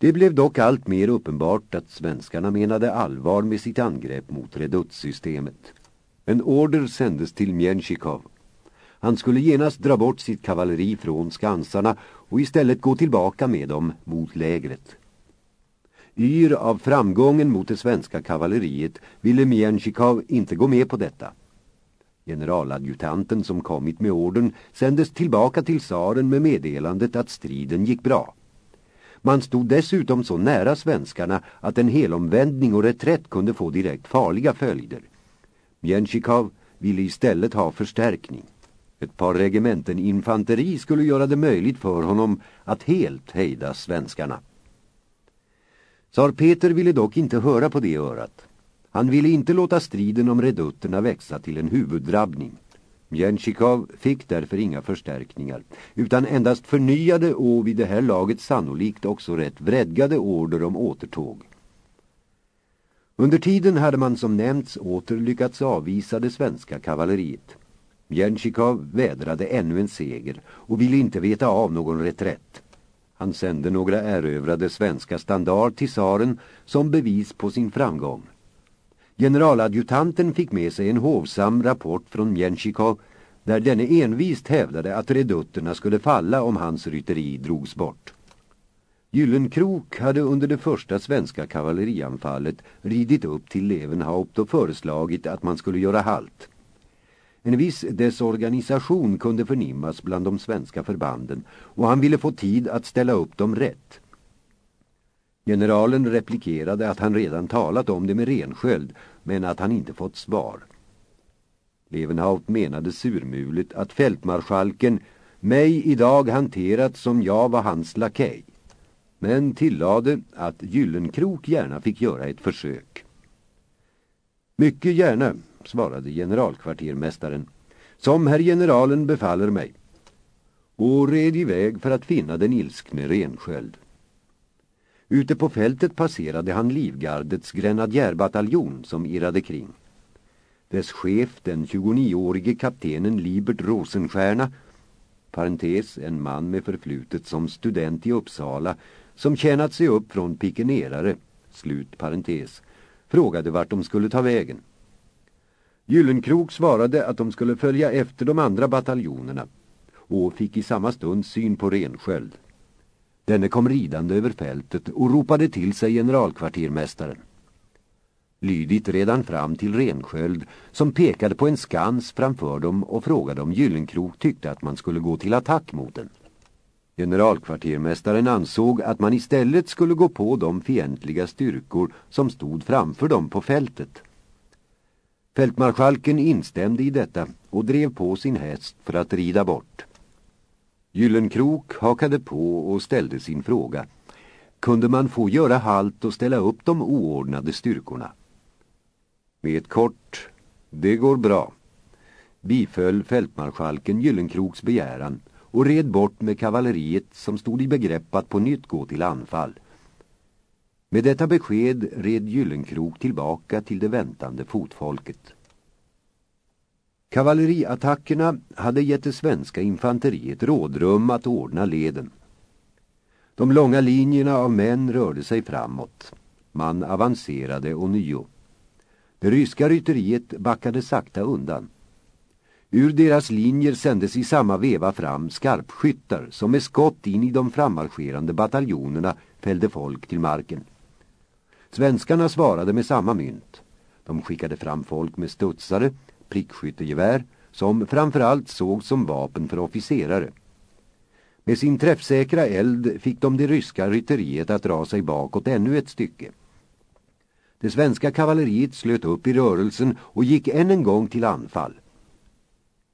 Det blev dock allt mer uppenbart att svenskarna menade allvar med sitt angrepp mot reduttsystemet. En order sändes till Mjenchikov. Han skulle genast dra bort sitt kavalleri från skansarna och istället gå tillbaka med dem mot lägret. Yr av framgången mot det svenska kavalleriet ville Mjenchikov inte gå med på detta. Generaladjutanten som kommit med orden sändes tillbaka till saren med meddelandet att striden gick bra. Man stod dessutom så nära svenskarna att en helomvändning och reträtt kunde få direkt farliga följder. Mjenchikov ville istället ha förstärkning. Ett par regementen infanteri skulle göra det möjligt för honom att helt hejda svenskarna. Tsar Peter ville dock inte höra på det örat. Han ville inte låta striden om redutterna växa till en huvuddrabbning. Mjenchikov fick därför inga förstärkningar, utan endast förnyade och vid det här laget sannolikt också rätt vredgade order om återtåg. Under tiden hade man som nämnts åter lyckats avvisa det svenska kavalleriet. Mjenchikov vädrade ännu en seger och ville inte veta av någon reträtt. Han sände några erövrade svenska standard till saren som bevis på sin framgång. Generaladjutanten fick med sig en hovsam rapport från Mjenchikov där denne envist hävdade att redutterna skulle falla om hans rytteri drogs bort. Gyllenkrok hade under det första svenska kavallerianfallet ridit upp till Levenhaupt och föreslagit att man skulle göra halt. En viss desorganisation kunde förnimmas bland de svenska förbanden och han ville få tid att ställa upp dem rätt. Generalen replikerade att han redan talat om det med Rensköld men att han inte fått svar. Levenhaut menade surmulet att fältmarschalken mig idag hanterat som jag var hans lakej men tillade att Gyllenkrok gärna fick göra ett försök. Mycket gärna, svarade generalkvartermästaren, som herr generalen befaller mig, och red iväg för att finna den ilskne Rensköld. Ute på fältet passerade han Livgardets grenadjärbataljon som irrade kring. Dess chef, den 29-årige kaptenen Libert Rosenstjärna, parentes en man med förflutet som student i Uppsala, som tjänat sig upp från pikenerare, slut parentes, frågade vart de skulle ta vägen. Gyllenkrok svarade att de skulle följa efter de andra bataljonerna och fick i samma stund syn på Rensköld. Denne kom ridande över fältet och ropade till sig generalkvartermästaren. Lydigt redan fram till Rensköld som pekade på en skans framför dem och frågade om Gyllenkrok tyckte att man skulle gå till attack mot den. Generalkvartermästaren ansåg att man istället skulle gå på de fientliga styrkor som stod framför dem på fältet. Fältmarskalken instämde i detta och drev på sin häst för att rida bort. Gyllenkrok hakade på och ställde sin fråga. Kunde man få göra halt och ställa upp de oordnade styrkorna? Med ett kort, det går bra, biföll fältmarskalken Gyllenkroks begäran och red bort med kavalleriet som stod i begrepp att på nytt gå till anfall. Med detta besked red Gyllenkrok tillbaka till det väntande fotfolket. Kavalleriattackerna hade gett det svenska infanteriet rådrum att ordna leden. De långa linjerna av män rörde sig framåt. Man avancerade ånyo. Det ryska rytteriet backade sakta undan. Ur deras linjer sändes i samma veva fram skarpskyttar som med skott in i de frammarscherande bataljonerna fällde folk till marken. Svenskarna svarade med samma mynt. De skickade fram folk med studsare, prickskyttegevär, som framförallt såg som vapen för officerare. Med sin träffsäkra eld fick de det ryska rytteriet att dra sig bakåt ännu ett stycke. Det svenska kavalleriet slöt upp i rörelsen och gick än en gång till anfall.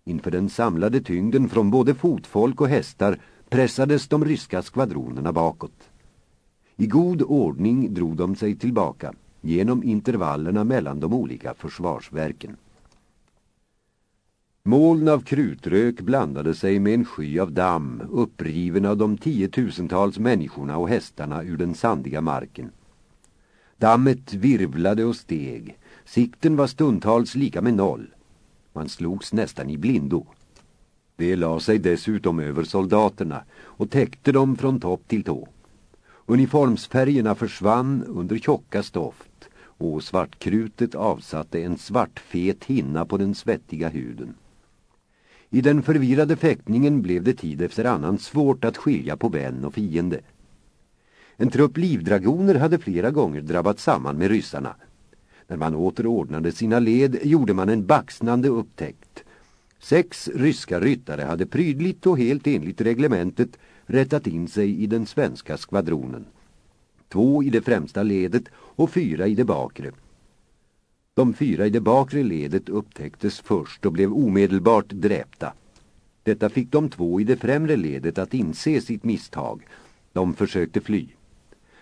Inför den samlade tyngden från både fotfolk och hästar pressades de ryska skvadronerna bakåt. I god ordning drog de sig tillbaka genom intervallerna mellan de olika försvarsverken. Moln av krutrök blandade sig med en sky av damm uppriven av de tiotusentals människorna och hästarna ur den sandiga marken. Dammet virvlade och steg. Sikten var stundtals lika med noll. Man slogs nästan i blindo. Det la sig dessutom över soldaterna och täckte dem från topp till tå. Uniformsfärgerna försvann under tjocka stoft och svartkrutet avsatte en svartfet hinna på den svettiga huden. I den förvirrade fäktningen blev det tid efter annan svårt att skilja på vän och fiende. En trupp livdragoner hade flera gånger drabbat samman med ryssarna. När man åter ordnade sina led gjorde man en baxnande upptäckt. Sex ryska ryttare hade prydligt och helt enligt reglementet rättat in sig i den svenska skvadronen. Två i det främsta ledet och fyra i det bakre. De fyra i det bakre ledet upptäcktes först och blev omedelbart dräpta. Detta fick de två i det främre ledet att inse sitt misstag. De försökte fly.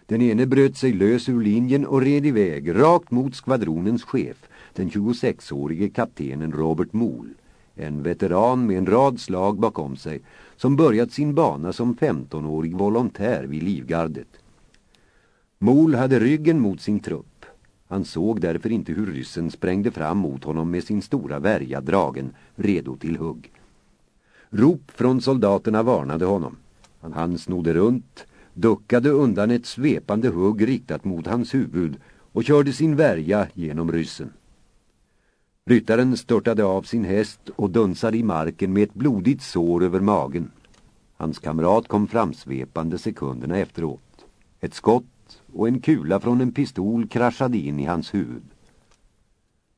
Den ene bröt sig lös ur linjen och red iväg rakt mot skvadronens chef, den 26-årige kaptenen Robert Mool. En veteran med en rad slag bakom sig som börjat sin bana som 15-årig volontär vid Livgardet. Mool hade ryggen mot sin trupp. Han såg därför inte hur ryssen sprängde fram mot honom med sin stora värja dragen, redo till hugg. Rop från soldaterna varnade honom. Han snodde runt, duckade undan ett svepande hugg riktat mot hans huvud och körde sin värja genom ryssen. Ryttaren störtade av sin häst och dunsade i marken med ett blodigt sår över magen. Hans kamrat kom framsvepande sekunderna efteråt. Ett skott och en kula från en pistol kraschade in i hans huvud.